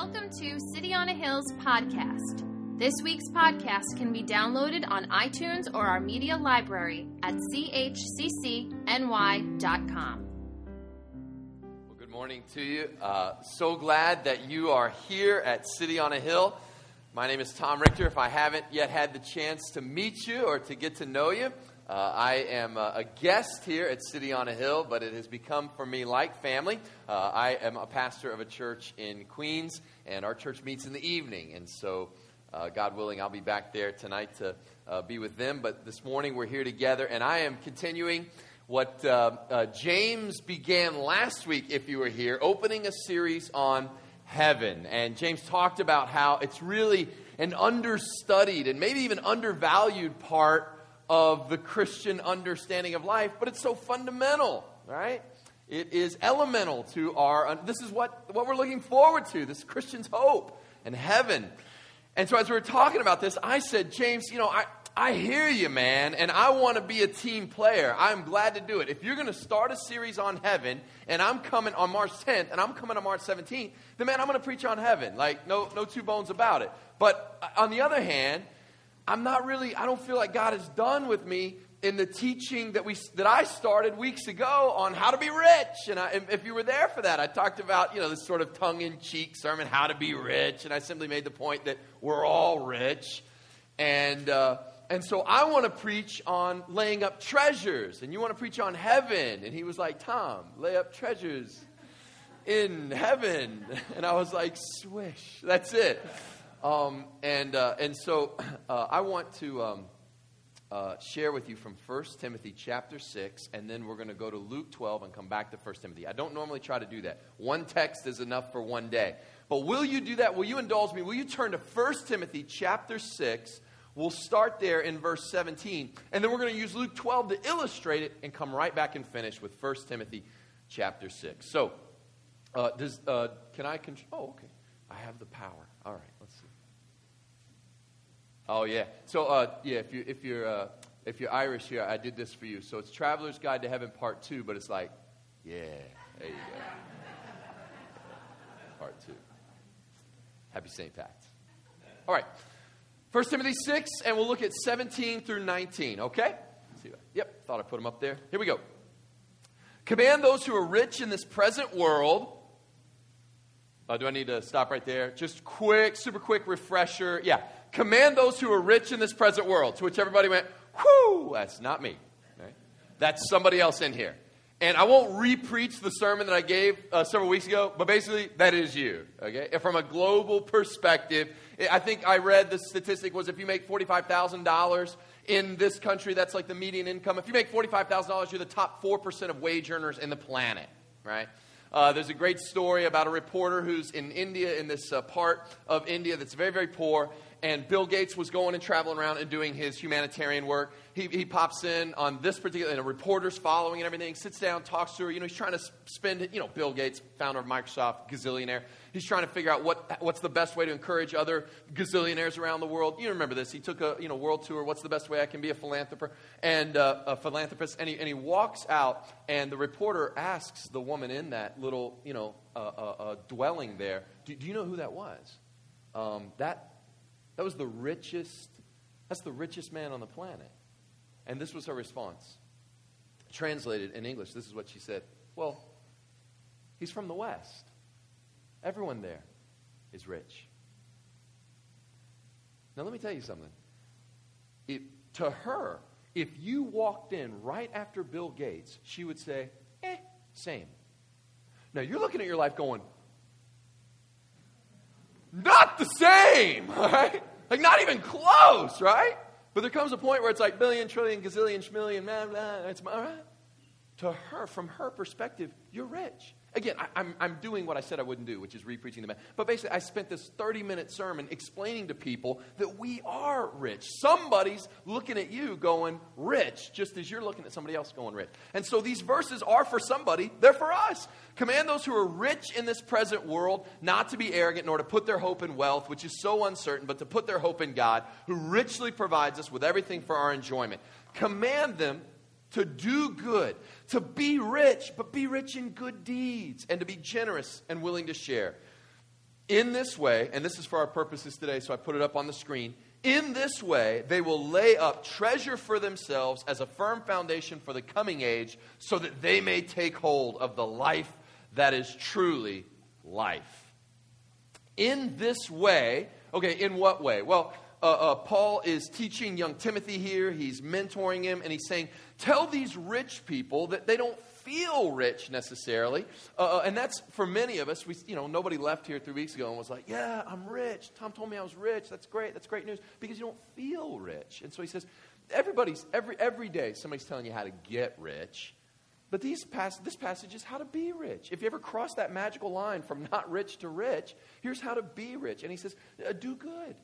Welcome to City on a Hill's podcast. This week's podcast can be downloaded on iTunes or our media library at chccny.com. Well, good morning to you. Uh, so glad that you are here at City on a Hill. My name is Tom Richter. If I haven't yet had the chance to meet you or to get to know you, uh, I am uh, a guest here at City on a Hill, but it has become for me like family. Uh, I am a pastor of a church in Queens, and our church meets in the evening. And so, uh, God willing, I'll be back there tonight to uh, be with them. But this morning we're here together, and I am continuing what uh, James began last week, if you were here, opening a series on heaven. And James talked about how it's really an understudied and maybe even undervalued part of the Christian understanding of life, but it's so fundamental, right? It is elemental to our, this is what, what we're looking forward to, this Christian's hope and heaven. And so as we were talking about this, I said, James, you know, I, I hear you, man, and I want to be a team player. I'm glad to do it. If you're going to start a series on heaven, and I'm coming on March 10th, and I'm coming on March 17th, then man, I'm going to preach on heaven. Like, no, no two bones about it. But uh, on the other hand, I'm not really, I don't feel like God is done with me in the teaching that we that I started weeks ago on how to be rich. And I, if you were there for that, I talked about you know this sort of tongue-in-cheek sermon, how to be rich, and I simply made the point that we're all rich, and uh, and so I want to preach on laying up treasures, and you want to preach on heaven. And he was like, Tom, lay up treasures in heaven, and I was like, swish, that's it. Um, and, uh, and so uh, I want to um, uh, share with you from 1 Timothy chapter 6, and then we're going to go to Luke 12 and come back to 1 Timothy. I don't normally try to do that. One text is enough for one day. But will you do that? Will you indulge me? Will you turn to 1 Timothy chapter 6? We'll start there in verse 17, and then we're going to use Luke 12 to illustrate it and come right back and finish with 1 Timothy chapter 6. So, uh, does, uh, can I control? Oh, okay. I have the power. All right. Oh yeah. So uh, yeah, if you if you're uh, if you're Irish here, I did this for you. So it's Traveler's Guide to Heaven Part Two, but it's like, yeah, there you go. Part two. Happy St. Pat's. All right. First Timothy 6, and we'll look at 17 through 19, okay? Yep, thought I put them up there. Here we go. Command those who are rich in this present world uh, do I need to stop right there? Just quick, super quick refresher. Yeah. Command those who are rich in this present world. To which everybody went, whoo, that's not me. Right? That's somebody else in here. And I won't re-preach the sermon that I gave uh, several weeks ago, but basically that is you. Okay, and from a global perspective, I think I read the statistic was if you make forty-five thousand dollars in this country, that's like the median income. If you make forty-five thousand dollars, you're the top four percent of wage earners in the planet. Right? Uh, there's a great story about a reporter who's in India, in this uh, part of India that's very, very poor. And Bill Gates was going and traveling around and doing his humanitarian work. He, he pops in on this particular, and a reporter's following and everything, sits down, talks to her. You know, he's trying to spend, you know, Bill Gates, founder of Microsoft, gazillionaire. He's trying to figure out what, what's the best way to encourage other gazillionaires around the world. You remember this. He took a, you know, world tour. What's the best way I can be a philanthropist? And uh, a philanthropist. And he, and he walks out, and the reporter asks the woman in that little, you know, uh, uh, dwelling there, do, do, you know who that was? Um, that, that was the richest, that's the richest man on the planet. And this was her response. Translated in English, this is what she said Well, he's from the West. Everyone there is rich. Now, let me tell you something. It, to her, if you walked in right after Bill Gates, she would say, eh, same. Now, you're looking at your life going, not the same, right? Like, not even close, right? But there comes a point where it's like billion, trillion, gazillion, schmillion, blah, blah. It's all right. To her, from her perspective, you're rich. Again, I, am I'm, I'm doing what I said I wouldn't do, which is re-preaching the man. But basically, I spent this 30 minute sermon explaining to people that we are rich. Somebody's looking at you going rich, just as you're looking at somebody else going rich. And so these verses are for somebody, they're for us. Command those who are rich in this present world not to be arrogant, nor to put their hope in wealth, which is so uncertain, but to put their hope in God, who richly provides us with everything for our enjoyment. Command them to do good, to be rich, but be rich in good deeds, and to be generous and willing to share. In this way, and this is for our purposes today, so I put it up on the screen. In this way, they will lay up treasure for themselves as a firm foundation for the coming age, so that they may take hold of the life that is truly life. In this way, okay, in what way? Well, uh, uh, Paul is teaching young Timothy here. He's mentoring him, and he's saying, Tell these rich people that they don't feel rich necessarily. Uh, uh, and that's for many of us. We, you know, nobody left here three weeks ago and was like, Yeah, I'm rich. Tom told me I was rich. That's great. That's great news because you don't feel rich. And so he says, Everybody's, every, every day, somebody's telling you how to get rich. But these pas- this passage is how to be rich. If you ever cross that magical line from not rich to rich, here's how to be rich. And he says, uh, Do good.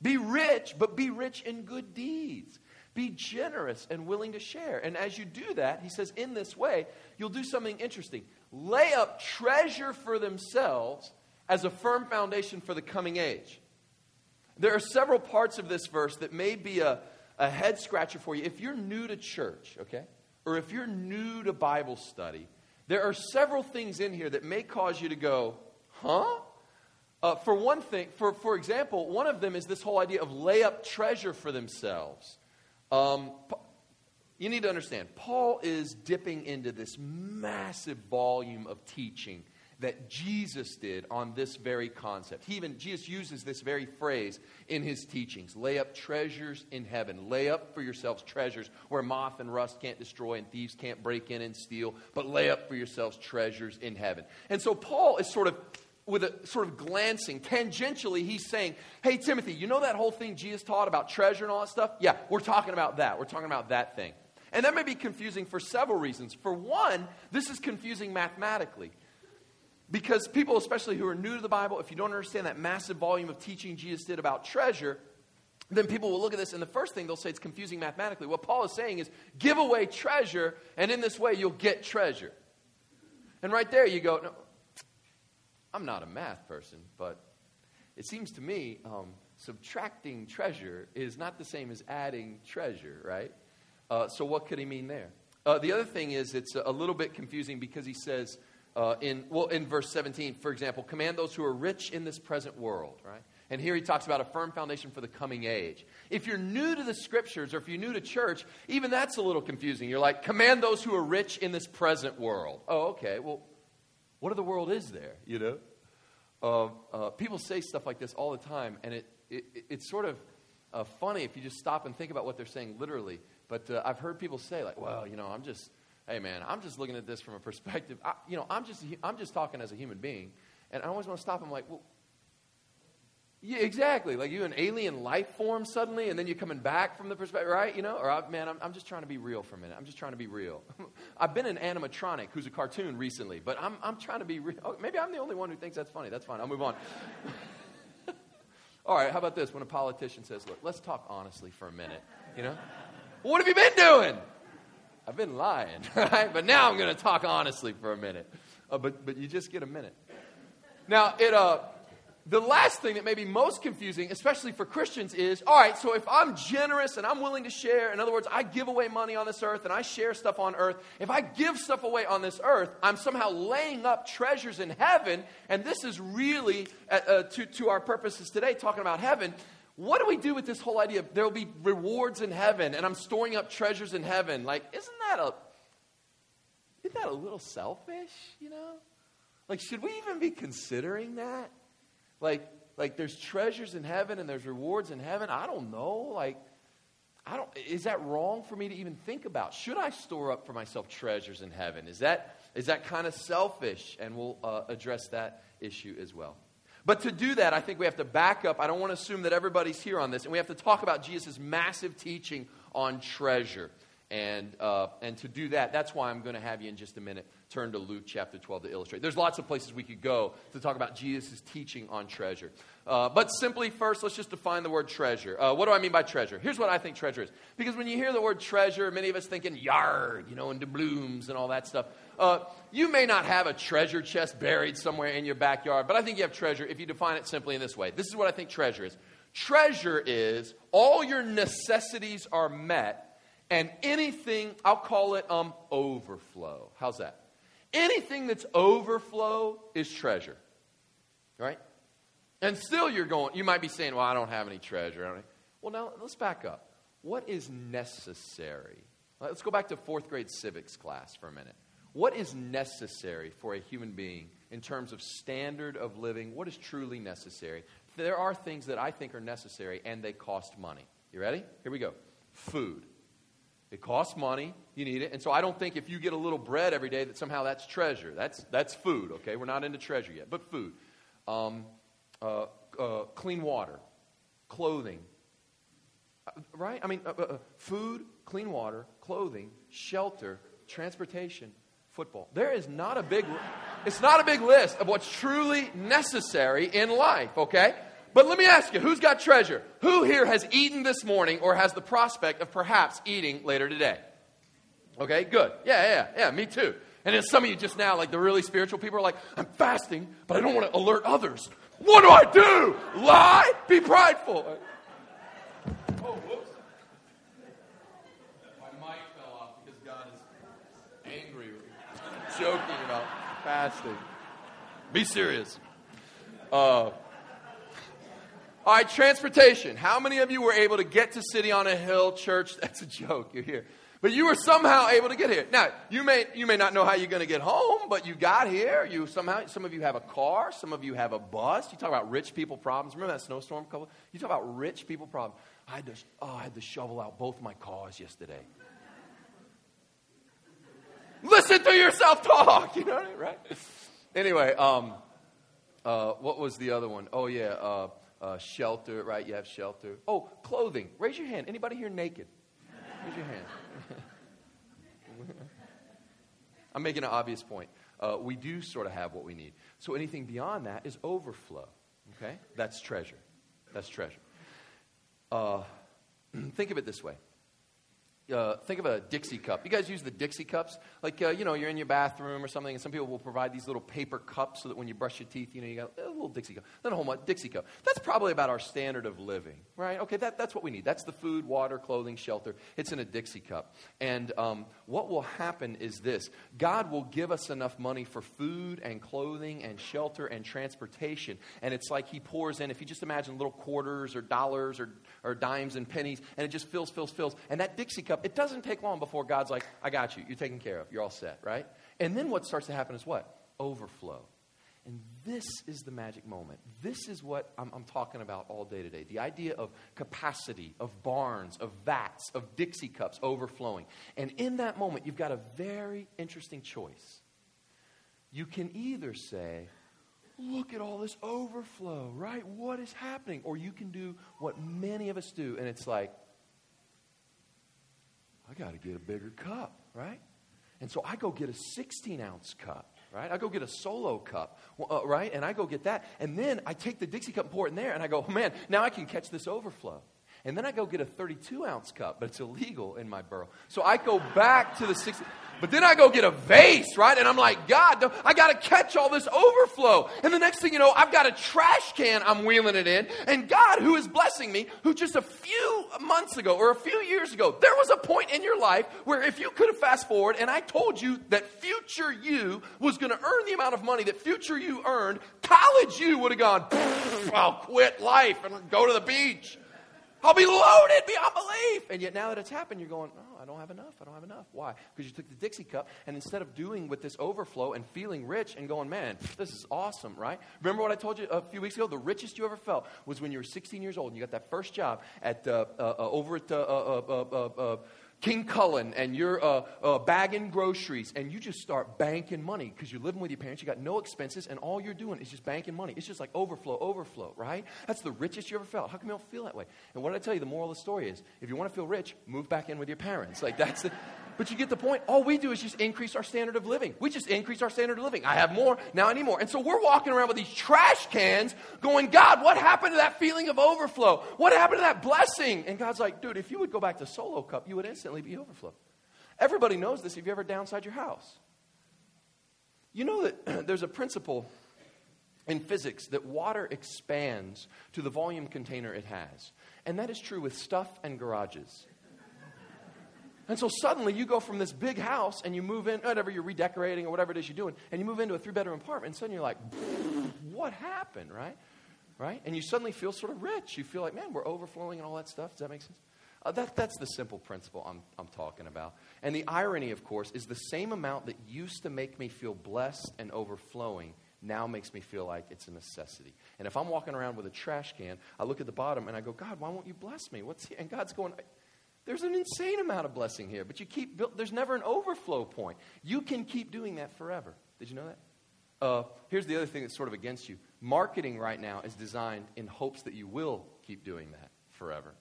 Be rich, but be rich in good deeds. Be generous and willing to share. And as you do that, he says, in this way, you'll do something interesting. Lay up treasure for themselves as a firm foundation for the coming age. There are several parts of this verse that may be a, a head scratcher for you. If you're new to church, okay, or if you're new to Bible study, there are several things in here that may cause you to go, huh? Uh, for one thing, for, for example, one of them is this whole idea of lay up treasure for themselves. Um, you need to understand, Paul is dipping into this massive volume of teaching that Jesus did on this very concept. He even Jesus uses this very phrase in his teachings. Lay up treasures in heaven. Lay up for yourselves treasures where moth and rust can't destroy and thieves can't break in and steal, but lay up for yourselves treasures in heaven. And so Paul is sort of with a sort of glancing, tangentially, he's saying, Hey, Timothy, you know that whole thing Jesus taught about treasure and all that stuff? Yeah, we're talking about that. We're talking about that thing. And that may be confusing for several reasons. For one, this is confusing mathematically. Because people, especially who are new to the Bible, if you don't understand that massive volume of teaching Jesus did about treasure, then people will look at this and the first thing they'll say it's confusing mathematically. What Paul is saying is give away treasure, and in this way you'll get treasure. And right there you go, no, I'm not a math person, but it seems to me um, subtracting treasure is not the same as adding treasure, right? Uh, so, what could he mean there? Uh, the other thing is, it's a little bit confusing because he says, uh, in, well, in verse 17, for example, command those who are rich in this present world, right? And here he talks about a firm foundation for the coming age. If you're new to the scriptures or if you're new to church, even that's a little confusing. You're like, command those who are rich in this present world. Oh, okay. Well, what in the world is there, you know? Uh, uh, people say stuff like this all the time, and it, it it's sort of uh, funny if you just stop and think about what they're saying literally. But uh, I've heard people say, like, well, you know, I'm just, hey, man, I'm just looking at this from a perspective, I, you know, I'm just, I'm just talking as a human being. And I always want to stop them, like, well, yeah, exactly. Like you an alien life form suddenly, and then you're coming back from the perspective, right? You know, or I, man, I'm, I'm just trying to be real for a minute. I'm just trying to be real. I've been an animatronic who's a cartoon recently, but I'm, I'm trying to be real. Oh, maybe I'm the only one who thinks that's funny. That's fine. I'll move on. All right, how about this? When a politician says, "Look, let's talk honestly for a minute," you know, well, what have you been doing? I've been lying, right? But now I'm going to talk honestly for a minute. Uh, but but you just get a minute. Now it uh the last thing that may be most confusing, especially for Christians, is all right, so if I'm generous and I'm willing to share, in other words, I give away money on this earth and I share stuff on earth, if I give stuff away on this earth, I'm somehow laying up treasures in heaven, and this is really, uh, uh, to, to our purposes today, talking about heaven. What do we do with this whole idea of there will be rewards in heaven and I'm storing up treasures in heaven? Like, isn't that a, isn't that a little selfish, you know? Like, should we even be considering that? Like, like there's treasures in heaven and there's rewards in heaven. I don't know. Like, I don't, is that wrong for me to even think about? Should I store up for myself treasures in heaven? Is that, is that kind of selfish? And we'll uh, address that issue as well. But to do that, I think we have to back up. I don't want to assume that everybody's here on this. And we have to talk about Jesus' massive teaching on treasure. And, uh, and to do that, that's why I'm going to have you in just a minute turn to Luke chapter 12 to illustrate. There's lots of places we could go to talk about Jesus' teaching on treasure. Uh, but simply, first, let's just define the word treasure. Uh, what do I mean by treasure? Here's what I think treasure is. Because when you hear the word treasure, many of us thinking yard, you know, and doubloons and all that stuff. Uh, you may not have a treasure chest buried somewhere in your backyard, but I think you have treasure if you define it simply in this way. This is what I think treasure is. Treasure is all your necessities are met and anything, I'll call it um, overflow. How's that? Anything that's overflow is treasure. Right? And still you're going, you might be saying, well, I don't have any treasure. Well, now let's back up. What is necessary? Let's go back to fourth grade civics class for a minute. What is necessary for a human being in terms of standard of living? What is truly necessary? There are things that I think are necessary and they cost money. You ready? Here we go. Food. It costs money. You need it. And so I don't think if you get a little bread every day that somehow that's treasure. That's, that's food, okay? We're not into treasure yet, but food. Um, uh, uh, clean water, clothing, uh, right? I mean, uh, uh, food, clean water, clothing, shelter, transportation, football. There is not a big, it's not a big list of what's truly necessary in life, okay? But let me ask you, who's got treasure? Who here has eaten this morning or has the prospect of perhaps eating later today? Okay, good. Yeah, yeah, yeah, me too. And then some of you just now, like the really spiritual people, are like, I'm fasting, but I don't want to alert others. What do I do? Lie? Be prideful. Oh, whoops. My mic fell off because God is angry with me. Joking about fasting. Be serious. Uh, all right, transportation. How many of you were able to get to City on a Hill Church? That's a joke. You're here. But you were somehow able to get here. Now, you may, you may not know how you're going to get home, but you got here. You somehow, some of you have a car. Some of you have a bus. You talk about rich people problems. Remember that snowstorm couple? You talk about rich people problems. I had to, oh, I had to shovel out both my cars yesterday. Listen to yourself talk. You know what I mean, right? Anyway, um, uh, what was the other one? Oh, yeah. Uh, uh, shelter, right? You have shelter. Oh, clothing. Raise your hand. Anybody here naked? Raise your hand. I'm making an obvious point. Uh, we do sort of have what we need. So anything beyond that is overflow. Okay? That's treasure. That's treasure. Uh, think of it this way uh, think of a Dixie cup. You guys use the Dixie cups? Like, uh, you know, you're in your bathroom or something, and some people will provide these little paper cups so that when you brush your teeth, you know, you got a little Dixie cup. Then a whole Dixie cup. That's probably about our standard of living, right? Okay, that, that's what we need. That's the food, water, clothing, shelter. It's in a Dixie cup. And um, what will happen is this God will give us enough money for food and clothing and shelter and transportation. And it's like He pours in, if you just imagine little quarters or dollars or, or dimes and pennies, and it just fills, fills, fills. And that Dixie cup, it doesn't take long before God's like, I got you. You're taken care of. You're all set, right? And then what starts to happen is what? Overflow. And this is the magic moment. This is what I'm, I'm, talking about all day today. The idea of capacity, of barns, of vats, of Dixie cups overflowing. And in that moment, you've got a very interesting choice. You can either say, Look at all this overflow, right? What is happening? Or you can do what many of us do, and it's like, I got to get a bigger cup, right? And so I go get a 16 ounce cup, right? I go get a solo cup, uh, right? And I go get that. And then I take the Dixie cup and pour it in there, and I go, oh, man, now I can catch this overflow. And then I go get a 32 ounce cup, but it's illegal in my borough. So I go back to the 16. But then I go get a vase, right? And I'm like, God, I got to catch all this overflow. And the next thing you know, I've got a trash can I'm wheeling it in. And God, who is blessing me, who just a few months ago or a few years ago, there was a point in your life where if you could have fast forward and I told you that future you was going to earn the amount of money that future you earned, college you would have gone, I'll quit life and go to the beach. I'll be loaded beyond belief. And yet now that it's happened, you're going, oh, don't have enough. I don't have enough. Why? Because you took the Dixie cup, and instead of doing with this overflow and feeling rich and going, man, this is awesome, right? Remember what I told you a few weeks ago? The richest you ever felt was when you were 16 years old and you got that first job at uh, uh, uh over at uh, uh, uh, King Cullen and you're uh, uh, bagging groceries and you just start banking money because you're living with your parents, you got no expenses, and all you're doing is just banking money. It's just like overflow, overflow, right? That's the richest you ever felt. How come you don't feel that way? And what did I tell you? The moral of the story is if you want to feel rich, move back in with your parents. Like that's the. But you get the point. All we do is just increase our standard of living. We just increase our standard of living. I have more, now I need more. And so we're walking around with these trash cans going, God, what happened to that feeling of overflow? What happened to that blessing? And God's like, dude, if you would go back to solo cup, you would instantly be overflow. Everybody knows this if you ever downside your house. You know that there's a principle in physics that water expands to the volume container it has. And that is true with stuff and garages. And so suddenly you go from this big house and you move in, whatever you're redecorating or whatever it is you're doing, and you move into a three bedroom apartment, and suddenly you're like, what happened, right? right? And you suddenly feel sort of rich. You feel like, man, we're overflowing and all that stuff. Does that make sense? Uh, that, that's the simple principle I'm, I'm talking about. And the irony, of course, is the same amount that used to make me feel blessed and overflowing now makes me feel like it's a necessity. And if I'm walking around with a trash can, I look at the bottom and I go, God, why won't you bless me? What's and God's going, there's an insane amount of blessing here, but you keep there's never an overflow point. You can keep doing that forever. Did you know that? Uh, here's the other thing that's sort of against you. Marketing right now is designed in hopes that you will keep doing that forever.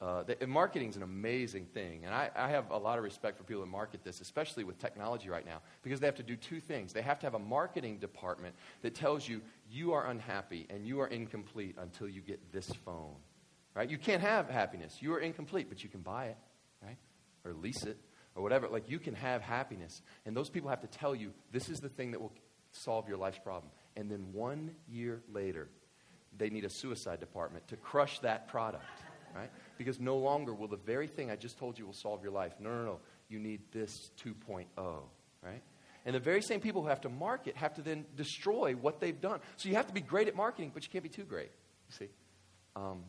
Uh, marketing is an amazing thing, and I, I, have a lot of respect for people that market this, especially with technology right now, because they have to do two things. They have to have a marketing department that tells you you are unhappy and you are incomplete until you get this phone. Right? You can't have happiness. You are incomplete, but you can buy it, right? Or lease it, or whatever. Like you can have happiness. And those people have to tell you this is the thing that will solve your life's problem. And then one year later, they need a suicide department to crush that product, right? Because no longer will the very thing I just told you will solve your life. No, no, no. You need this 2.0, right? And the very same people who have to market have to then destroy what they've done. So you have to be great at marketing, but you can't be too great. You see? Um,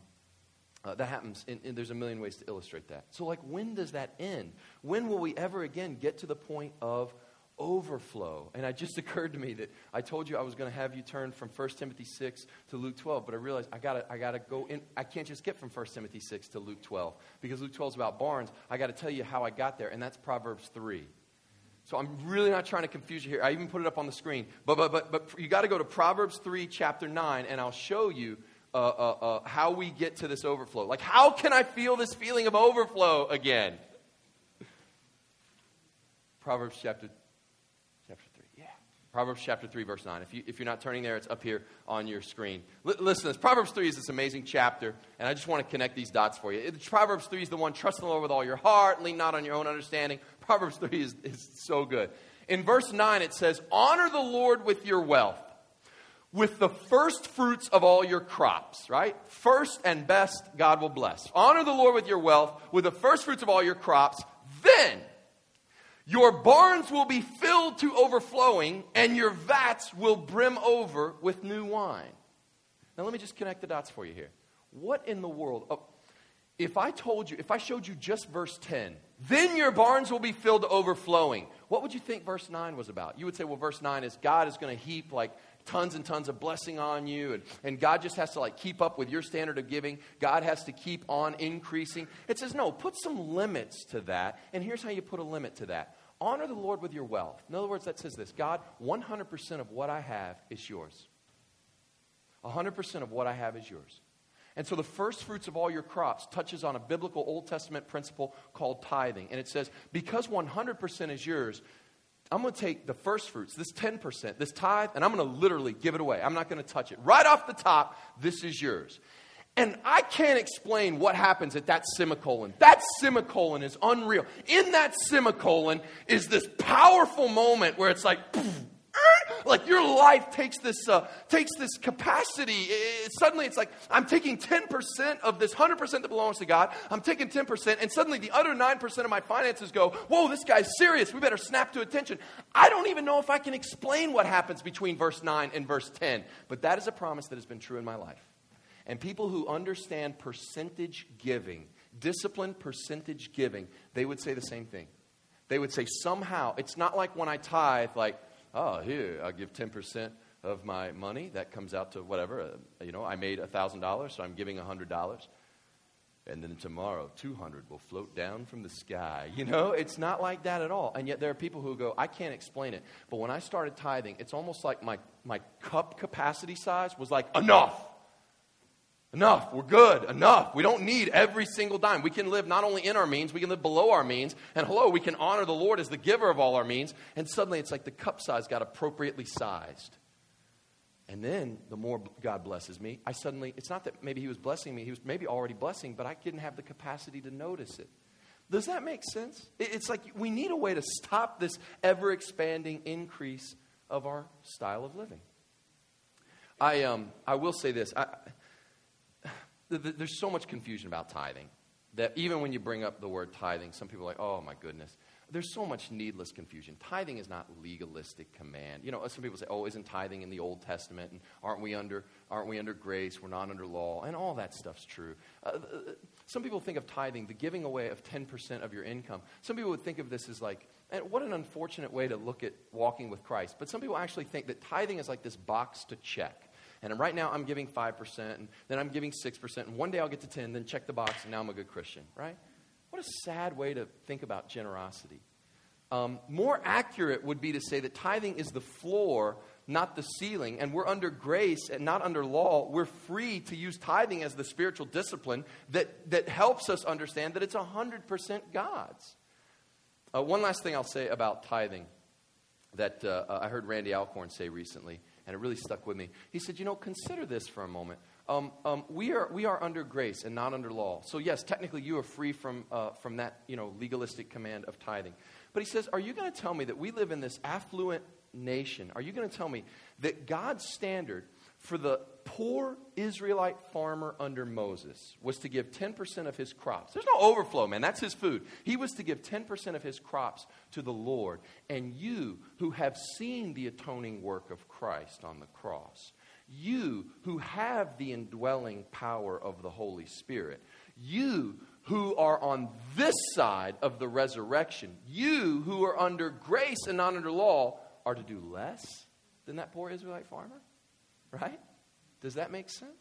uh, that happens, and, there's a million ways to illustrate that. So, like, when does that end? When will we ever again get to the point of overflow? And it just occurred to me that I told you I was going to have you turn from 1 Timothy 6 to Luke 12, but I realized I got I got to go in. I can't just get from 1 Timothy 6 to Luke 12 because Luke 12 is about barns. I got to tell you how I got there, and that's Proverbs 3. So I'm really not trying to confuse you here. I even put it up on the screen. But, but, but, but you got to go to Proverbs 3, chapter 9, and I'll show you uh, uh, uh, how we get to this overflow. Like, how can I feel this feeling of overflow again? Proverbs chapter, chapter 3. Yeah. Proverbs chapter 3, verse 9. If, you, if you're not turning there, it's up here on your screen. L- listen, this Proverbs 3 is this amazing chapter, and I just want to connect these dots for you. It, Proverbs 3 is the one, trust in the Lord with all your heart, lean not on your own understanding. Proverbs 3 is, is so good. In verse 9, it says, Honor the Lord with your wealth with the first fruits of all your crops, right? First and best, God will bless. Honor the Lord with your wealth, with the first fruits of all your crops. Then your barns will be filled to overflowing, and your vats will brim over with new wine. Now, let me just connect the dots for you here. What in the world? Oh, if I told you, if I showed you just verse 10, then your barns will be filled to overflowing, what would you think verse 9 was about? You would say, well, verse 9 is God is going to heap like tons and tons of blessing on you and, and god just has to like keep up with your standard of giving. God has to keep on increasing. It says no put some limits to that. And here's how you put a limit to that. Honor the lord with your wealth. In other words that says this god 100% of what i have is yours. 100% of what i have is yours. And so the first fruits of all your crops touches on a biblical Old Testament principle called tithing. And it says, because 100% is yours, I'm going to take the first fruits, this 10%, this tithe, and I'm going to literally give it away. I'm not going to touch it. Right off the top, this is yours. And I can't explain what happens at that semicolon. That semicolon is unreal. In that semicolon is this powerful moment where it's like, poof, like your life takes this uh, takes this capacity. It, it, suddenly, it's like I'm taking 10% of this 100% that belongs to God. I'm taking 10%, and suddenly the other 9% of my finances go. Whoa, this guy's serious. We better snap to attention. I don't even know if I can explain what happens between verse 9 and verse 10, but that is a promise that has been true in my life. And people who understand percentage giving, disciplined percentage giving, they would say the same thing. They would say somehow it's not like when I tithe, like oh, here, I'll give 10% of my money. That comes out to whatever. Uh, you know, I made $1,000, so I'm giving $100. And then tomorrow, 200 will float down from the sky. You know, it's not like that at all. And yet there are people who go, I can't explain it. But when I started tithing, it's almost like my, my cup capacity size was like, enough. Enough. We're good. Enough. We don't need every single dime. We can live not only in our means, we can live below our means. And hello, we can honor the Lord as the giver of all our means. And suddenly it's like the cup size got appropriately sized. And then the more God blesses me, I suddenly, it's not that maybe He was blessing me, He was maybe already blessing, but I didn't have the capacity to notice it. Does that make sense? It's like we need a way to stop this ever expanding increase of our style of living. I, um, I will say this. I, there's so much confusion about tithing that even when you bring up the word tithing, some people are like, oh my goodness. there's so much needless confusion. Tithing is not legalistic command. You know, some people say, "Oh, isn't tithing in the Old Testament? And aren't we under aren't we under grace? We're not under law." And all that stuff's true. Uh, some people think of tithing, the giving away of 10% of your income. Some people would think of this as like, and what an unfortunate way to look at walking with Christ. But some people actually think that tithing is like this box to check. And right now I'm giving 5%, and then I'm giving 6%, and one day I'll get to 10, then check the box, and now I'm a good Christian, right? What a sad way to think about generosity. Um, more accurate would be to say that tithing is the floor, not the ceiling, and we're under grace and not under law. We're free to use tithing as the spiritual discipline that, that helps us understand that it's 100% God's. Uh, one last thing I'll say about tithing that uh, I heard Randy Alcorn say recently, and it really stuck with me. He said, You know, consider this for a moment. Um, um, we, are, we are under grace and not under law. So, yes, technically you are free from, uh, from that you know, legalistic command of tithing. But he says, Are you going to tell me that we live in this affluent nation? Are you going to tell me that God's standard for the poor Israelite farmer under Moses was to give 10% of his crops. There's no overflow, man. That's his food. He was to give 10% of his crops to the Lord. And you who have seen the atoning work of Christ on the cross, you who have the indwelling power of the Holy Spirit, you who are on this side of the resurrection, you who are under grace and not under law, are to do less than that poor Israelite farmer? Right? Does that make sense?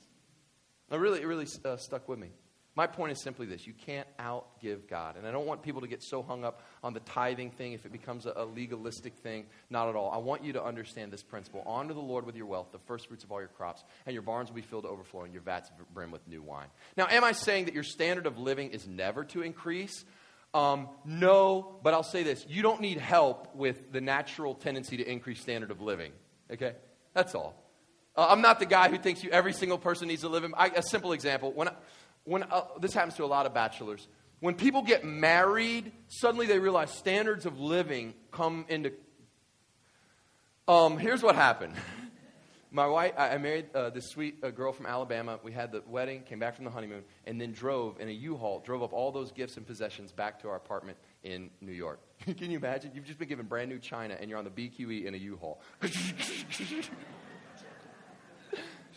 It really, it really uh, stuck with me. My point is simply this you can't outgive God. And I don't want people to get so hung up on the tithing thing if it becomes a, a, legalistic thing. Not at all. I want you to understand this principle honor the Lord with your wealth, the first fruits of all your crops, and your barns will be filled to overflowing, your vats brim with new wine. Now, am I saying that your standard of living is never to increase? Um, no, but I'll say this you don't need help with the natural tendency to increase standard of living. Okay? That's all. Uh, I'm not the guy who thinks you, every single person needs to live in. I, a simple example. When when uh, this happens to a lot of bachelors, when people get married, suddenly they realize standards of living come into. Um, here's what happened. My wife, I married uh, this sweet uh, girl from Alabama. We had the wedding, came back from the honeymoon, and then drove in a U-Haul, drove up all those gifts and possessions back to our apartment in New York. Can you imagine? You've just been given brand new china, and you're on the BQE in a U-Haul.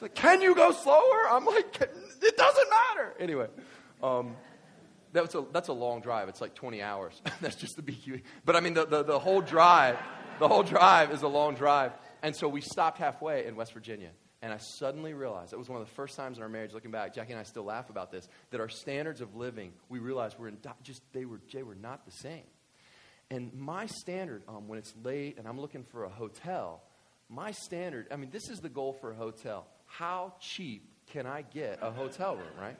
Like, Can you go slower? I'm like, It doesn't matter. Anyway, um, that's, a, that's a long drive. It's like 20 hours. that's just the BQE. But I mean, the, the, the whole drive, the whole drive is a long drive. And so we stopped halfway in West Virginia. And I suddenly realized, it was one of the first times in our marriage, looking back, Jackie and I still laugh about this, that our standards of living, we realized were in, just, they were, they were not the same. And my standard, um, when it's late and I'm looking for a hotel, my standard, I mean, this is the goal for a hotel how cheap can I get a hotel room, right?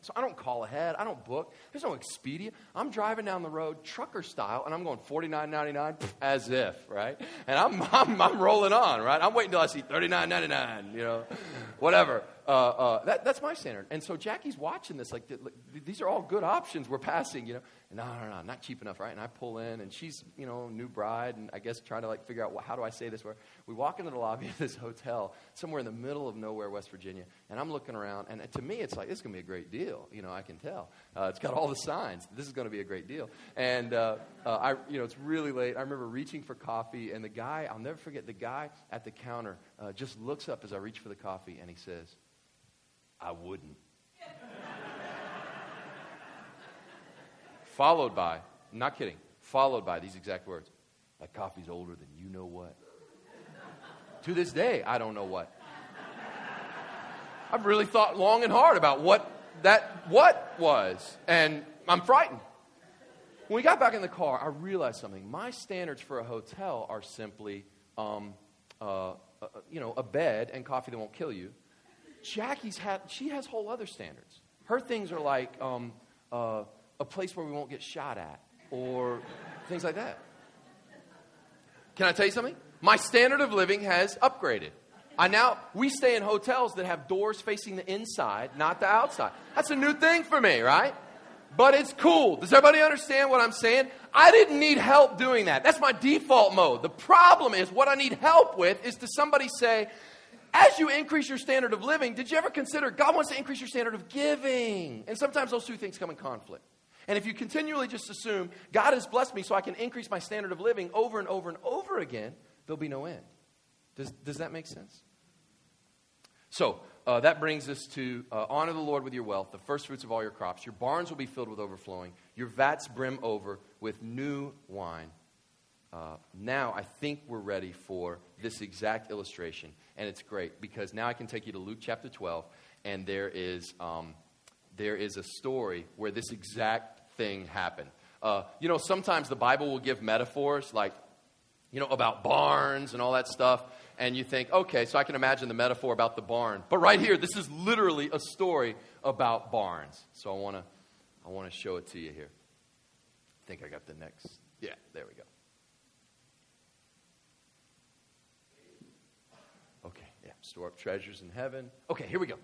So I don't call ahead. I don't book. There's no Expedia. I'm driving down the road trucker style, and I'm going $49.99 as if, right? And I'm, I'm, I'm rolling on, right? I'm waiting until I see $39.99, you know, whatever. Uh, uh, that, that's my standard. And so Jackie's watching this, like, these are all good options we're passing, you know no, no, no, not cheap enough, right? And I pull in, and she's, you know, new bride, and I guess trying to like figure out well, how do I say this. Where we walk into the lobby of this hotel somewhere in the middle of nowhere, West Virginia, and I'm looking around, and to me, it's like this is gonna be a great deal. You know, I can tell. Uh, it's got all the signs. This is gonna be a great deal. And uh, uh, I, you know, it's really late. I remember reaching for coffee, and the guy, I'll never forget, the guy at the counter uh, just looks up as I reach for the coffee, and he says, "I wouldn't." followed by, not kidding, followed by these exact words That coffee's older than you know what. to this day, I don't know what. I've really thought long and hard about what that what was, and I'm frightened. When we got back in the car, I realized something. My standards for a hotel are simply, um, uh, you know, a bed and coffee that won't kill you. Jackie's had, she has whole other standards. Her things are like, um, uh, a place where we won't get shot at or things like that. Can I tell you something? My standard of living has upgraded. I now we stay in hotels that have doors facing the inside, not the outside. That's a new thing for me, right? But it's cool. Does everybody understand what I'm saying? I didn't need help doing that. That's my default mode. The problem is what I need help with is to somebody say, as you increase your standard of living, did you ever consider God wants to increase your standard of giving? And sometimes those two things come in conflict. And if you continually just assume, God has blessed me so I can increase my standard of living over and over and over again, there'll be no end. Does, does that make sense? So, uh, that brings us to uh, honor the Lord with your wealth, the first fruits of all your crops. Your barns will be filled with overflowing, your vats brim over with new wine. Uh, now I think we're ready for this exact illustration. And it's great because now I can take you to Luke chapter 12, and there is, um, there is a story where this exact thing happened. Uh, you know, sometimes the Bible will give metaphors like, you know, about barns and all that stuff. And you think, okay, so I can imagine the metaphor about the barn. But right here, this is literally a story about barns. So I want to I want to show it to you here. I think I got the next. Yeah, there we go. Okay, yeah, store up treasures in heaven. Okay, here we go.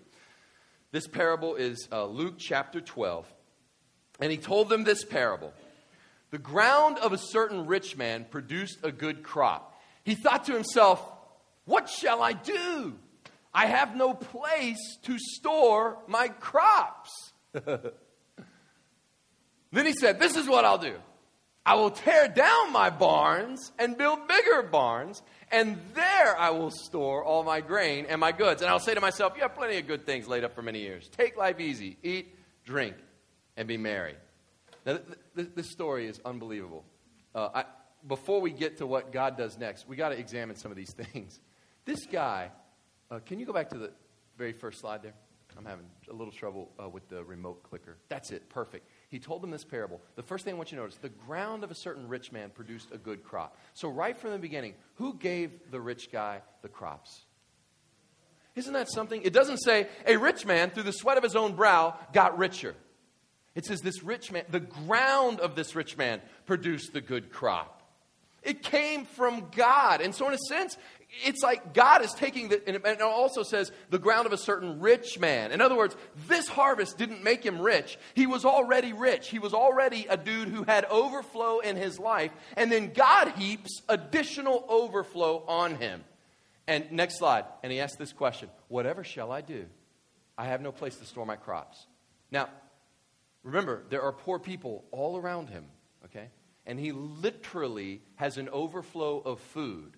This parable is uh, Luke chapter 12. And he told them this parable The ground of a certain rich man produced a good crop. He thought to himself, What shall I do? I have no place to store my crops. then he said, This is what I'll do. I will tear down my barns and build bigger barns, and there I will store all my grain and my goods. And I'll say to myself, You have plenty of good things laid up for many years. Take life easy, eat, drink, and be merry. Now, th- th- this story is unbelievable. Uh, I, before we get to what God does next, we got to examine some of these things. This guy, uh, can you go back to the very first slide there? I'm having a little trouble uh, with the remote clicker. That's it, perfect he told them this parable. The first thing I want you to notice the ground of a certain rich man produced a good crop. So, right from the beginning, who gave the rich guy the crops? Isn't that something? It doesn't say a rich man, through the sweat of his own brow, got richer. It says this rich man, the ground of this rich man produced the good crop. It came from God. And so, in a sense, it's like God is taking the, and it also says the ground of a certain rich man. In other words, this harvest didn't make him rich. He was already rich. He was already a dude who had overflow in his life. And then God heaps additional overflow on him. And next slide. And he asked this question Whatever shall I do? I have no place to store my crops. Now, remember, there are poor people all around him, okay? and he literally has an overflow of food.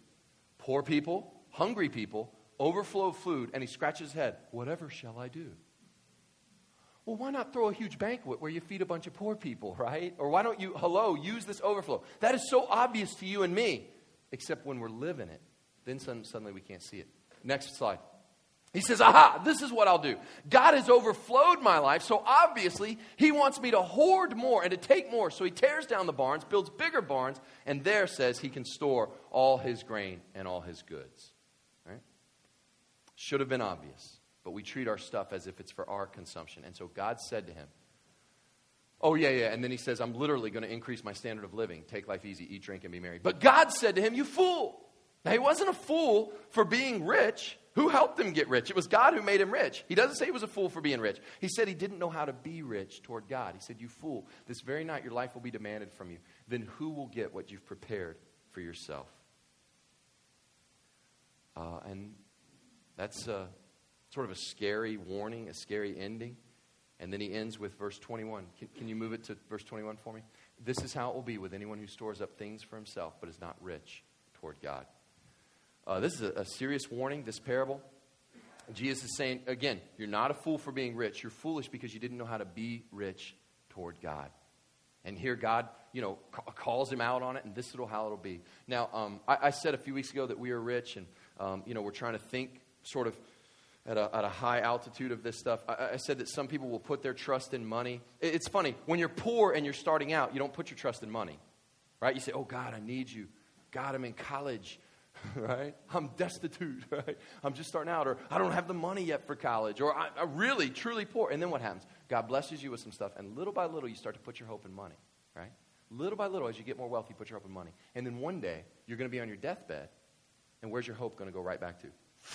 Poor people, hungry people, overflow of food, and he scratches his head. Whatever shall I do? Well, why not throw a huge banquet where you feed a bunch of poor people, right? Or why don't you, hello, use this overflow? That is so obvious to you and me, except when we're living it. Then suddenly we can't see it. Next slide. He says, Aha, this is what I'll do. God has overflowed my life, so obviously he wants me to hoard more and to take more. So he tears down the barns, builds bigger barns, and there says he can store all his grain and all his goods. Right? Should have been obvious, but we treat our stuff as if it's for our consumption. And so God said to him, Oh, yeah, yeah. And then he says, I'm literally going to increase my standard of living. Take life easy, eat, drink, and be merry. But God said to him, You fool. Now, he wasn't a fool for being rich. Who helped him get rich? It was God who made him rich. He doesn't say he was a fool for being rich. He said he didn't know how to be rich toward God. He said, You fool, this very night your life will be demanded from you. Then who will get what you've prepared for yourself? Uh, and that's a, sort of a scary warning, a scary ending. And then he ends with verse 21. Can, can you move it to verse 21 for me? This is how it will be with anyone who stores up things for himself but is not rich toward God. Uh, this is a, a serious warning, this parable. Jesus is saying, again, you're not a fool for being rich. You're foolish because you didn't know how to be rich toward God. And here God, you know, ca- calls him out on it, and this is how it'll be. Now, um, I, I, said a few weeks ago that we are rich, and, um, you know, we're trying to think sort of at a, at a high altitude of this stuff. I, I, said that some people will put their trust in money. It, it's funny. When you're poor and you're starting out, you don't put your trust in money, right? You say, oh, God, I need you. God, I'm in college. right? I'm destitute, right? I'm just starting out, or I don't have the money yet for college, or I, am really, truly poor. And then what happens? God blesses you with some stuff, and little by little, you start to put your hope in money, right? Little by little, as you get more wealth, you put your hope in money. And then one day, you're going to be on your deathbed, and where's your hope going to go right back to?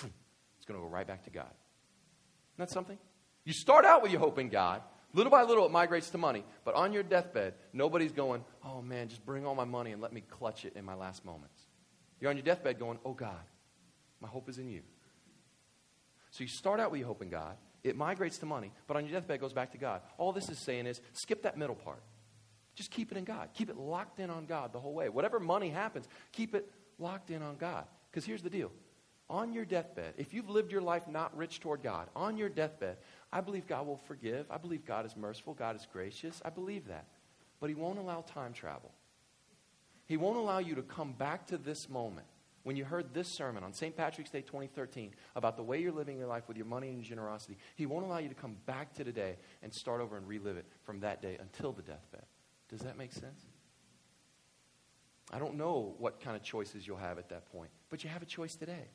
It's going to go right back to God. Isn't that something? You start out with your hope in God. Little by little, it migrates to money. But on your deathbed, nobody's going, oh man, just bring all my money and let me clutch it in my last moments. You're on your deathbed going, Oh God, my hope is in you. So you start out with your hope in God. It migrates to money, but on your deathbed goes back to God. All this is saying is skip that middle part. Just keep it in God. Keep it locked in on God the whole way. Whatever money happens, keep it locked in on God. Because here's the deal on your deathbed, if you've lived your life not rich toward God, on your deathbed, I believe God will forgive. I believe God is merciful. God is gracious. I believe that. But He won't allow time travel. He won't allow you to come back to this moment when you heard this sermon on St. Patrick's Day 2013 about the way you're living your life with your money and generosity. He won't allow you to come back to today and start over and relive it from that day until the deathbed. Does that make sense? I don't know what kind of choices you'll have at that point, but you have a choice today.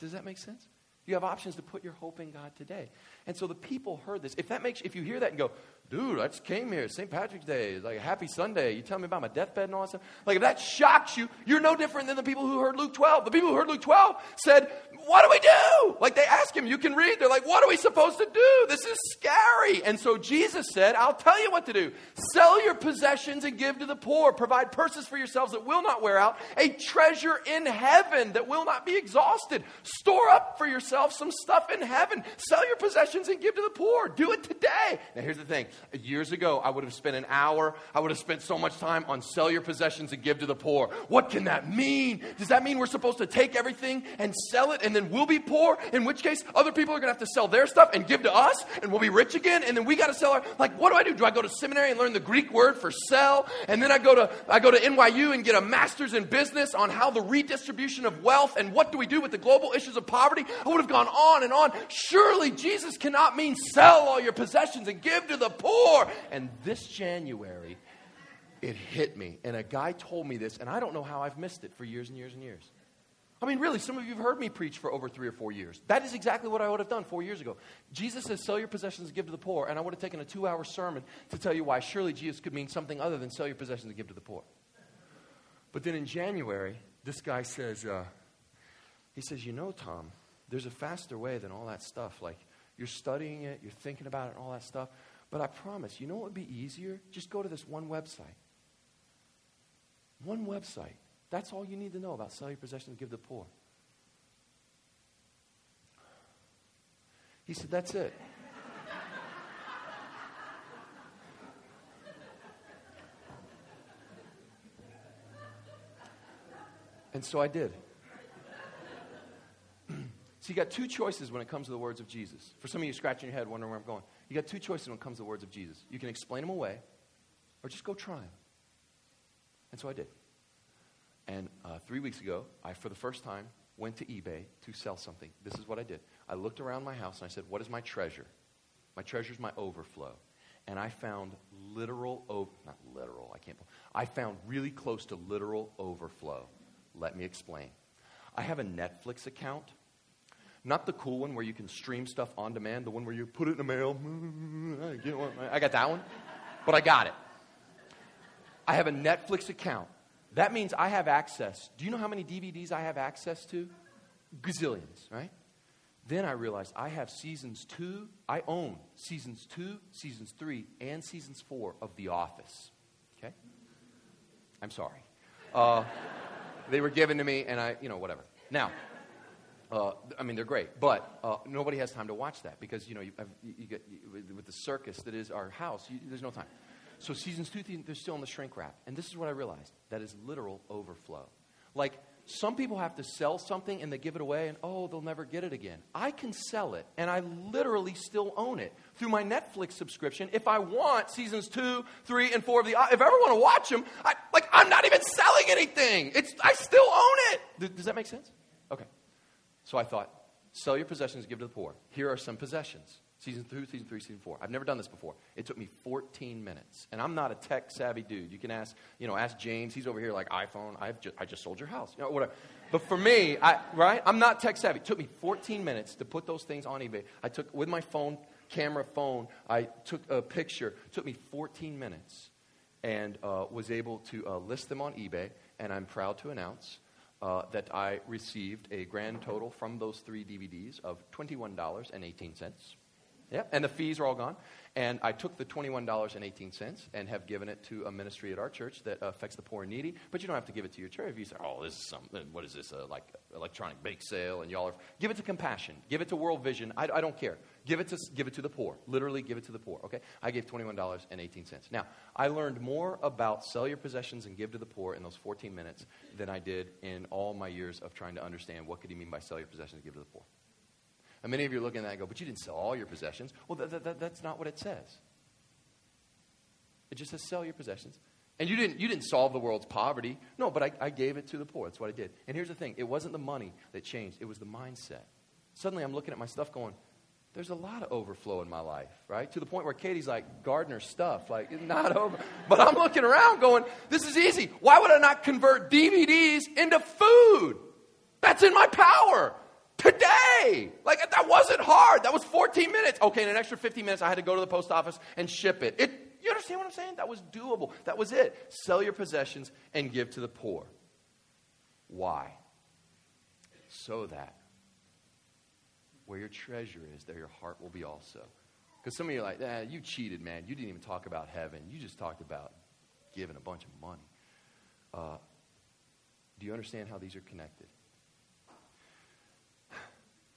Does that make sense? You have options to put your hope in God today. And so the people heard this. If that makes if you hear that and go, dude, I just came here, St. Patrick's Day, it's like a happy Sunday. You tell me about my deathbed and all that stuff. Like if that shocks you, you're no different than the people who heard Luke 12. The people who heard Luke 12 said, What do we do? Like they ask him, you can read. They're like, What are we supposed to do? This is scary. And so Jesus said, I'll tell you what to do. Sell your possessions and give to the poor. Provide purses for yourselves that will not wear out, a treasure in heaven that will not be exhausted. Store up for yourself some stuff in heaven. Sell your possessions and give to the poor. Do it today. Now here's the thing. Years ago, I would have spent an hour, I would have spent so much time on sell your possessions and give to the poor. What can that mean? Does that mean we're supposed to take everything and sell it and then we'll be poor? In which case, other people are going to have to sell their stuff and give to us and we'll be rich again and then we got to sell our, like, what do I do? Do I go to seminary and learn the Greek word for sell? And then I go to, I go to NYU and get a master's in business on how the redistribution of wealth and what do we do with the global issues of poverty? I would have gone on and on. Surely Jesus cannot mean sell all your possessions and give to the poor. And this January, it hit me. And a guy told me this, and I don't know how I've missed it for years and years and years. I mean, really, some of you have heard me preach for over three or four years. That is exactly what I would have done four years ago. Jesus says, Sell your possessions and give to the poor. And I would have taken a two hour sermon to tell you why surely Jesus could mean something other than sell your possessions and give to the poor. But then in January, this guy says, uh, He says, You know, Tom, there's a faster way than all that stuff. Like, you're studying it, you're thinking about it, and all that stuff. But I promise, you know what would be easier? Just go to this one website. One website. That's all you need to know about sell your possessions and give the poor. He said, That's it. and so I did. so you got two choices when it comes to the words of Jesus. For some of you scratching your head, wondering where I'm going. You got two choices when it comes to the words of Jesus. You can explain them away, or just go try them. And so I did. And uh, three weeks ago, I, for the first time, went to eBay to sell something. This is what I did. I looked around my house and I said, What is my treasure? My treasure is my overflow. And I found literal, o- not literal, I can't, I found really close to literal overflow. Let me explain. I have a Netflix account. Not the cool one where you can stream stuff on demand, the one where you put it in the mail. I got that one, but I got it. I have a Netflix account. That means I have access. Do you know how many DVDs I have access to? Gazillions, right? Then I realized I have seasons two, I own seasons two, seasons three, and seasons four of The Office. Okay? I'm sorry. Uh, they were given to me, and I, you know, whatever. Now, uh, I mean, they're great, but uh, nobody has time to watch that because, you know, you, you, get, you, with the circus that is our house, there's no time. So seasons two, they're still in the shrink wrap. And this is what I realized. That is literal overflow. Like, some people have to sell something and they give it away and, oh, they'll never get it again. I can sell it and I literally still own it through my Netflix subscription. If I want seasons two, three, and four of the, if I ever want to watch them, I, like, I'm not even selling anything. It's, I still own it. Does that make sense? So I thought, sell your possessions, give to the poor. Here are some possessions. Season two, season three, season four. I've never done this before. It took me 14 minutes. And I'm not a tech savvy dude. You can ask, you know, ask James. He's over here like iPhone. I've just, I just sold your house. You know, whatever. But for me, I, right? I'm not tech savvy. It took me 14 minutes to put those things on eBay. I took, with my phone, camera phone, I took a picture. It took me 14 minutes and uh, was able to uh, list them on eBay. And I'm proud to announce uh, that I received a grand total from those three DVDs of $21.18. Yep, and the fees are all gone. And I took the $21.18 and have given it to a ministry at our church that affects the poor and needy. But you don't have to give it to your church. If you say, oh, this is something, what is this, uh, like electronic bake sale, and y'all are, give it to Compassion, give it to World Vision. I, I don't care. Give it, to, give it to the poor. Literally, give it to the poor, okay? I gave $21.18. Now, I learned more about sell your possessions and give to the poor in those 14 minutes than I did in all my years of trying to understand what could he mean by sell your possessions and give to the poor. And many of you are looking at that and go, but you didn't sell all your possessions. Well, that, that, that's not what it says. It just says sell your possessions. And you didn't, you didn't solve the world's poverty. No, but I, I gave it to the poor. That's what I did. And here's the thing it wasn't the money that changed, it was the mindset. Suddenly I'm looking at my stuff going, there's a lot of overflow in my life, right? To the point where Katie's like, gardener stuff, like, not over. But I'm looking around going, this is easy. Why would I not convert DVDs into food? That's in my power today. Like, that wasn't hard. That was 14 minutes. Okay, in an extra 15 minutes, I had to go to the post office and ship it. it you understand what I'm saying? That was doable. That was it. Sell your possessions and give to the poor. Why? So that where your treasure is, there your heart will be also. Because some of you are like, ah, you cheated, man. You didn't even talk about heaven. You just talked about giving a bunch of money. Uh, do you understand how these are connected?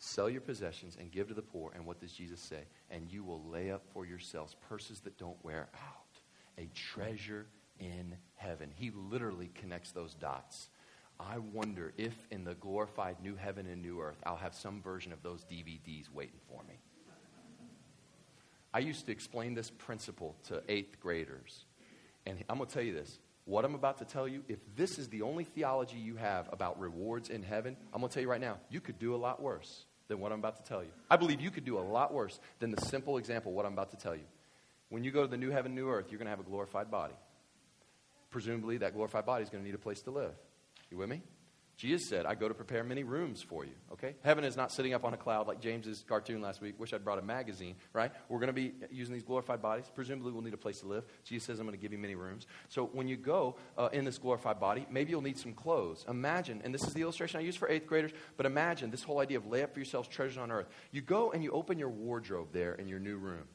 Sell your possessions and give to the poor. And what does Jesus say? And you will lay up for yourselves purses that don't wear out, a treasure in heaven. He literally connects those dots. I wonder if in the glorified new heaven and new earth, I'll have some version of those DVDs waiting for me. I used to explain this principle to eighth graders. And I'm going to tell you this what I'm about to tell you, if this is the only theology you have about rewards in heaven, I'm going to tell you right now, you could do a lot worse than what I'm about to tell you. I believe you could do a lot worse than the simple example what I'm about to tell you. When you go to the new heaven, new earth, you're going to have a glorified body. Presumably, that glorified body is going to need a place to live. You with me? Jesus said, I go to prepare many rooms for you. Okay? Heaven is not sitting up on a cloud like James's cartoon last week. Wish I'd brought a magazine, right? We're going to be using these glorified bodies. Presumably, we'll need a place to live. Jesus says, I'm going to give you many rooms. So when you go uh, in this glorified body, maybe you'll need some clothes. Imagine, and this is the illustration I use for eighth graders, but imagine this whole idea of lay up for yourselves treasures on earth. You go and you open your wardrobe there in your new room,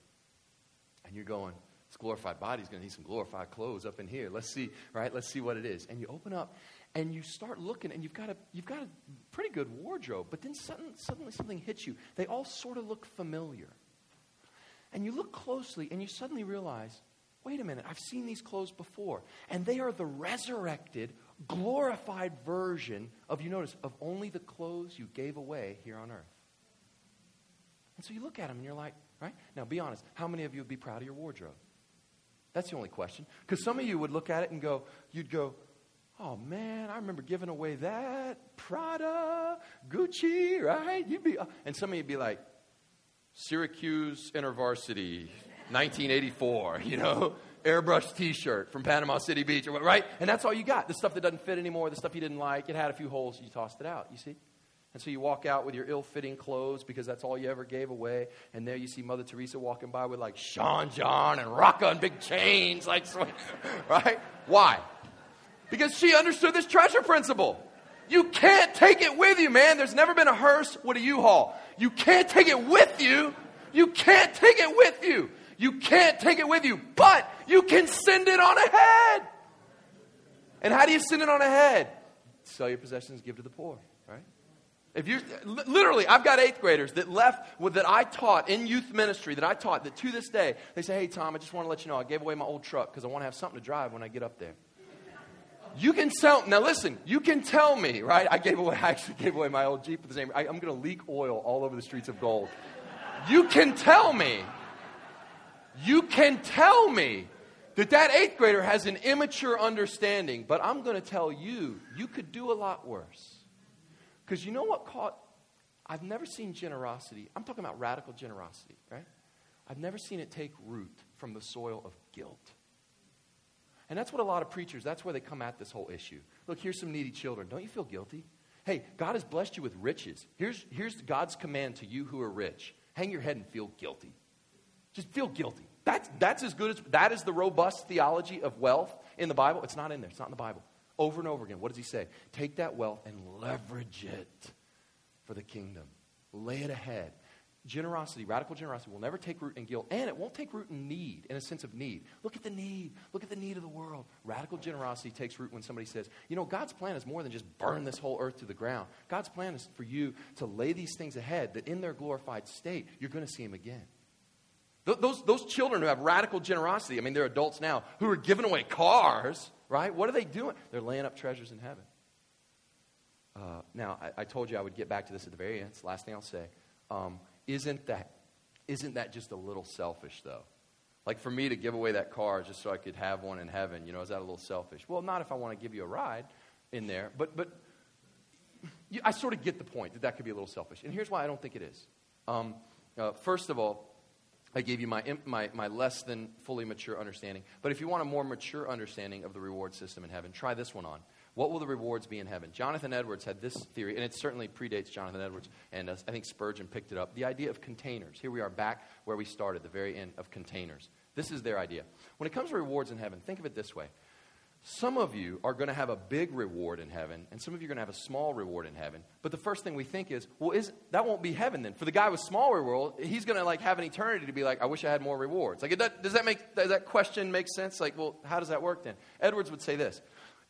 and you're going, this glorified body is going to need some glorified clothes up in here. Let's see, right? Let's see what it is. And you open up, and you start looking and you've got a, you've got a pretty good wardrobe, but then suddenly, suddenly something hits you. They all sort of look familiar. And you look closely and you suddenly realize wait a minute, I've seen these clothes before. And they are the resurrected, glorified version of, you notice, of only the clothes you gave away here on earth. And so you look at them and you're like, right? Now be honest, how many of you would be proud of your wardrobe? That's the only question. Because some of you would look at it and go, you'd go, Oh man, I remember giving away that Prada, Gucci, right? You'd be, uh, and some of you'd be like, Syracuse InterVarsity, 1984, you know, airbrush T-shirt from Panama City Beach, right? And that's all you got. The stuff that doesn't fit anymore, the stuff you didn't like, it had a few holes, you tossed it out. You see? And so you walk out with your ill-fitting clothes because that's all you ever gave away. And there you see Mother Teresa walking by with like Sean John and Rocca and big chains, like right? Why? Because she understood this treasure principle. You can't take it with you, man. There's never been a hearse with a U-Haul. You can't take it with you. You can't take it with you. You can't take it with you, but you can send it on ahead. And how do you send it on ahead? Sell your possessions, give to the poor, right? If you literally, I've got eighth graders that left with, that I taught in youth ministry that I taught that to this day they say, "Hey Tom, I just want to let you know I gave away my old truck because I want to have something to drive when I get up there." You can tell, now listen, you can tell me, right? I gave away, I actually gave away my old Jeep for the same, I, I'm going to leak oil all over the streets of gold. You can tell me, you can tell me that that eighth grader has an immature understanding, but I'm going to tell you, you could do a lot worse. Because you know what caught, I've never seen generosity, I'm talking about radical generosity, right? I've never seen it take root from the soil of guilt. And that's what a lot of preachers, that's where they come at this whole issue. Look, here's some needy children. Don't you feel guilty? Hey, God has blessed you with riches. Here's, here's God's command to you who are rich hang your head and feel guilty. Just feel guilty. That's, that's as good as that is the robust theology of wealth in the Bible. It's not in there, it's not in the Bible. Over and over again, what does he say? Take that wealth and leverage it for the kingdom. Lay it ahead. Generosity, radical generosity, will never take root in guilt, and it won't take root in need, in a sense of need. Look at the need. Look at the need of the world. Radical generosity takes root when somebody says, you know, God's plan is more than just burn this whole earth to the ground. God's plan is for you to lay these things ahead that in their glorified state, you're going to see Him again. Those, those children who have radical generosity, I mean, they're adults now, who are giving away cars, right? What are they doing? They're laying up treasures in heaven. Uh, now, I, I, told you I would get back to this at the very end. It's the last thing I'll say. Um, isn't that, isn't that just a little selfish, though? Like for me to give away that car just so I could have one in heaven, you know, is that a little selfish? Well, not if I want to give you a ride in there, but, but I sort of get the point that that could be a little selfish. And here's why I don't think it is. Um, uh, first of all, I gave you my, my, my less than fully mature understanding. But if you want a more mature understanding of the reward system in heaven, try this one on. What will the rewards be in heaven? Jonathan Edwards had this theory, and it certainly predates Jonathan Edwards, and uh, I think Spurgeon picked it up. The idea of containers. Here we are back where we started, the very end of containers. This is their idea. When it comes to rewards in heaven, think of it this way. Some of you are going to have a big reward in heaven, and some of you are going to have a small reward in heaven. But the first thing we think is, well, is, that won't be heaven then. For the guy with small reward, he's going to like have an eternity to be like, I wish I had more rewards. Like, does that make does that question make sense? Like, well, how does that work then? Edwards would say this: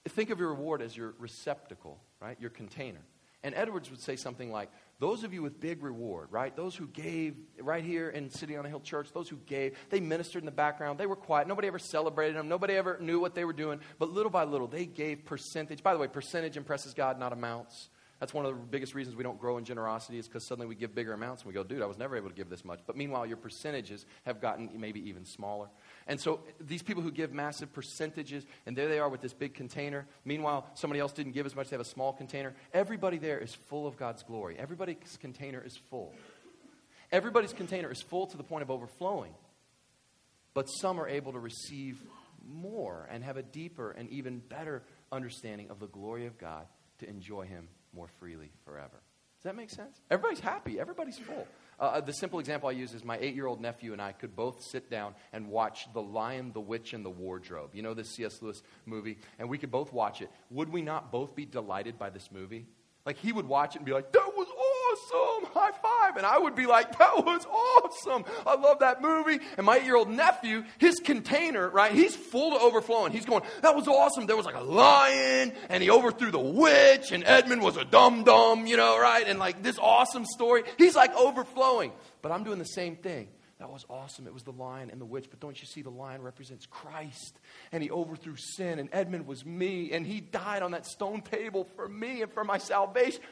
think of your reward as your receptacle, right? Your container. And Edwards would say something like, those of you with big reward, right? Those who gave right here in City on a Hill Church, those who gave, they ministered in the background. They were quiet. Nobody ever celebrated them. Nobody ever knew what they were doing. But little by little, they gave percentage. By the way, percentage impresses God, not amounts. That's one of the biggest reasons we don't grow in generosity is because suddenly we give bigger amounts and we go, dude, I was never able to give this much. But meanwhile, your percentages have gotten maybe even smaller. And so these people who give massive percentages, and there they are with this big container. Meanwhile, somebody else didn't give as much, they have a small container. Everybody there is full of God's glory. Everybody's container is full. Everybody's container is full to the point of overflowing. But some are able to receive more and have a deeper and even better understanding of the glory of God to enjoy Him more freely forever. Does that make sense? Everybody's happy, everybody's full. Uh, uh, the simple example I use is my eight year old nephew and I could both sit down and watch The Lion, the Witch, and the Wardrobe. You know this C.S. Lewis movie? And we could both watch it. Would we not both be delighted by this movie? Like he would watch it and be like, that was awesome, high five. And I would be like, that was awesome. I love that movie. And my eight year old nephew, his container, right, he's full to overflowing. He's going, that was awesome. There was like a lion and he overthrew the witch and Edmund was a dum dum, you know, right? And like this awesome story. He's like overflowing. But I'm doing the same thing. That was awesome. It was the lion and the witch. But don't you see, the lion represents Christ. And he overthrew sin. And Edmund was me. And he died on that stone table for me and for my salvation.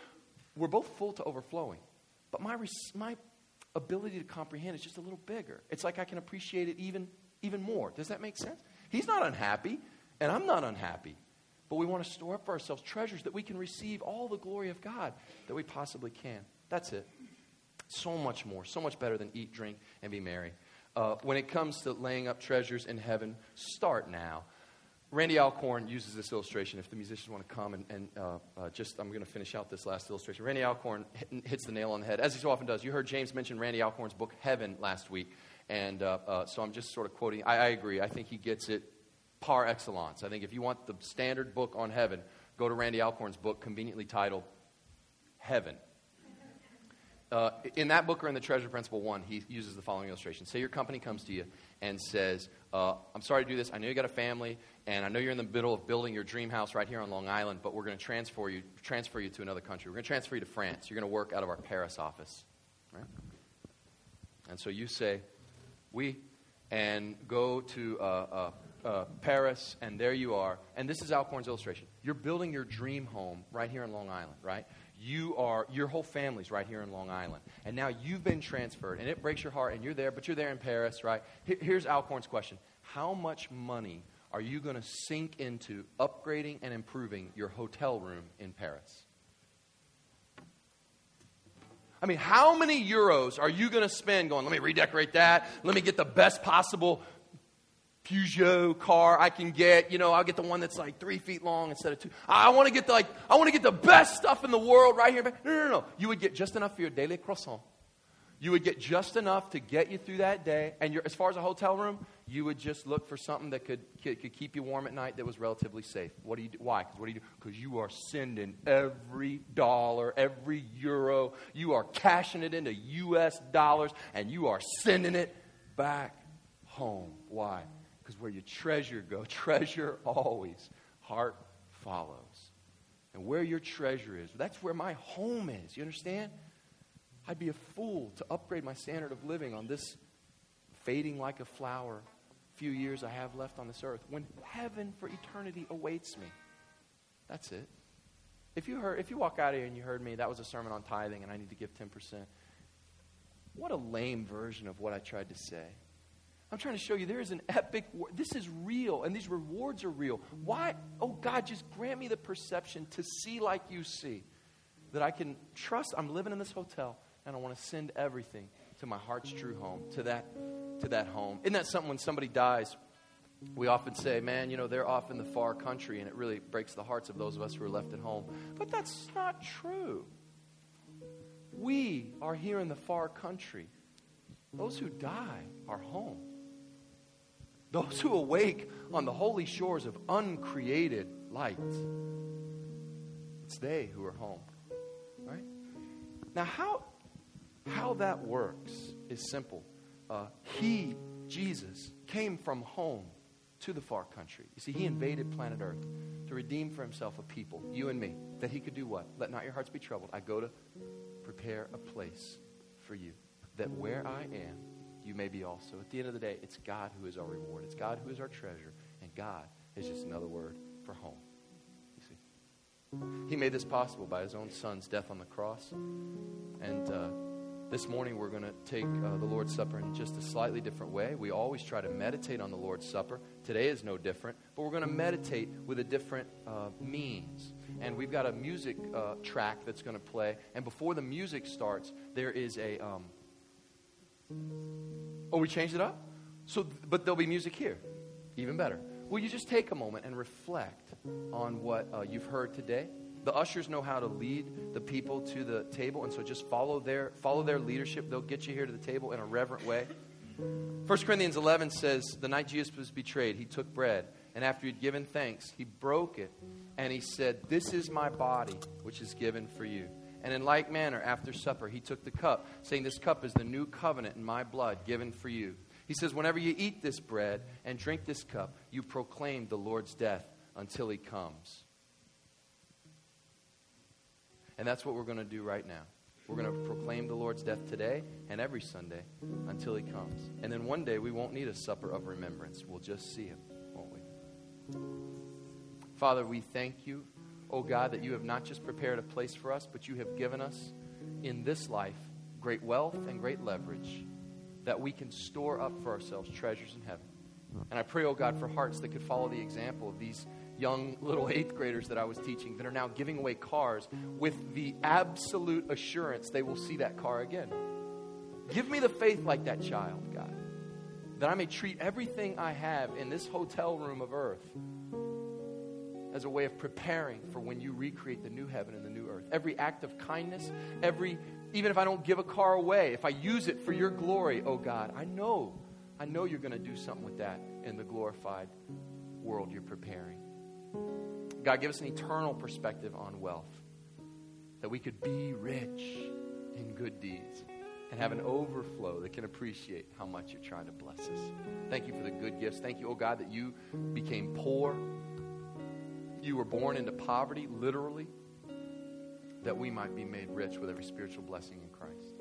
We're both full to overflowing. But my, my ability to comprehend is just a little bigger. It's like I can appreciate it even, even more. Does that make sense? He's not unhappy. And I'm not unhappy. But we want to store up for ourselves treasures that we can receive all the glory of God that we possibly can. That's it. So much more, so much better than eat, drink, and be merry. Uh, when it comes to laying up treasures in heaven, start now. Randy Alcorn uses this illustration. If the musicians want to come and, and uh, uh, just, I'm going to finish out this last illustration. Randy Alcorn hit, hits the nail on the head, as he so often does. You heard James mention Randy Alcorn's book, Heaven, last week. And uh, uh so I'm just sort of quoting. I, I agree. I think he gets it par excellence. I think if you want the standard book on heaven, go to Randy Alcorn's book, conveniently titled Heaven. Uh, in that book or in the Treasure Principle 1, he uses the following illustration. Say your company comes to you and says, uh, I'm sorry to do this. I know you got a family, and I know you're in the middle of building your dream house right here on Long Island, but we're going to transfer you, transfer you to another country. We're going to transfer you to France. You're going to work out of our Paris office. Right? And so you say, We, and go to uh, uh, uh, Paris, and there you are. And this is Alcorn's illustration. You're building your dream home right here in Long Island, right? You are your whole family's right here in long island. And now you've been transferred and it breaks your heart and you're there but you're there in paris right? Here's alcorn's question. How much money are you going to sink into upgrading and improving your hotel room in paris? I mean, how many euros are you going to spend going, let me redecorate that, let me get the best possible Peugeot car I can get. You know, I'll get the one that's like three feet long instead of two. I want to get the, like, I want to get the best stuff in the world right here. No, no, no. You would get just enough for your daily croissant. You would get just enough to get you through that day. And as far as a hotel room, you would just look for something that could, could, could keep you warm at night that was relatively safe. What do you do? Why? Because what do you do? Because you are sending every dollar, every euro. You are cashing it into U.S. dollars, and you are sending it back home. Why? Because where your treasure go, treasure always, heart follows. And where your treasure is, that's where my home is. You understand? I'd be a fool to upgrade my standard of living on this fading like a flower few years I have left on this earth when heaven for eternity awaits me. That's it. If you heard if you walk out of here and you heard me, that was a sermon on tithing and I need to give 10%. What a lame version of what I tried to say. I'm trying to show you there is an epic, war. this is real, and these rewards are real. Why? Oh, God, just grant me the perception to see like you see. That I can trust I'm living in this hotel and I want to send everything to my heart's true home, to that, to that home. Isn't that something when somebody dies? We often say, man, you know, they're off in the far country, and it really breaks the hearts of those of us who are left at home. But that's not true. We are here in the far country. Those who die are home. Those who awake on the holy shores of uncreated light, it's they who are home. Right? Now, how, how that works is simple. Uh, he, Jesus, came from home to the far country. You see, he invaded planet Earth to redeem for himself a people, you and me, that he could do what? Let not your hearts be troubled. I go to prepare a place for you, that where I am, you may be also. At the end of the day, it's God who is our reward. It's God who is our treasure, and God is just another word for home. You see, He made this possible by His own Son's death on the cross, and. Uh, this morning we're going to take uh, the Lord's Supper in just a slightly different way. We always try to meditate on the Lord's Supper. Today is no different, but we're going to meditate with a different uh, means. And we've got a music uh, track that's going to play. And before the music starts, there is a um, Oh, we changed it up? So, but there'll be music here. Even better. Will you just take a moment and reflect on what uh, you've heard today? The ushers know how to lead the people to the table, and so just follow their, follow their leadership. They'll get you here to the table in a reverent way. 1 Corinthians 11 says, The night Jesus was betrayed, he took bread, and after he'd given thanks, he broke it, and he said, This is my body, which is given for you. And in like manner, after supper, he took the cup, saying, This cup is the new covenant in my blood given for you. He says, Whenever you eat this bread and drink this cup, you proclaim the Lord's death until he comes. And that's what we're going to do right now. We're going to proclaim the Lord's death today and every Sunday until he comes. And then one day we won't need a supper of remembrance. We'll just see him, won't we? Father, we thank you oh God, that you have not just prepared a place for us, but you have given us in this life great wealth and great leverage that we can store up for ourselves treasures in heaven. And I pray, oh God, for hearts that could follow the example of these young little eighth graders that I was teaching that are now giving away cars with the absolute assurance they will see that car again. Give me the faith like that child, God, that I may treat everything I have in this hotel room of earth as a way of preparing for when you recreate the new heaven and the new earth. Every act of kindness, every, even if I don't give a car away, if I use it for your glory, oh God, I know, I know you're going to do something with that in the glorified world you're preparing. God, give us an eternal perspective on wealth, that we could be rich in good deeds and have an overflow that can appreciate how much you're trying to bless us. Thank you for the good gifts. Thank you, oh God, that you became poor you were born into poverty, literally, that we might be made rich with every spiritual blessing in Christ.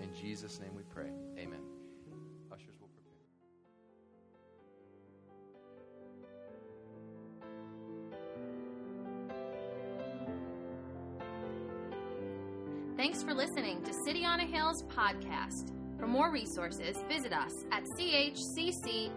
In Jesus' name we pray. Amen. Ushers will prepare. Thanks for listening to City on a Hill's podcast. For more resources, visit us at chccny.com.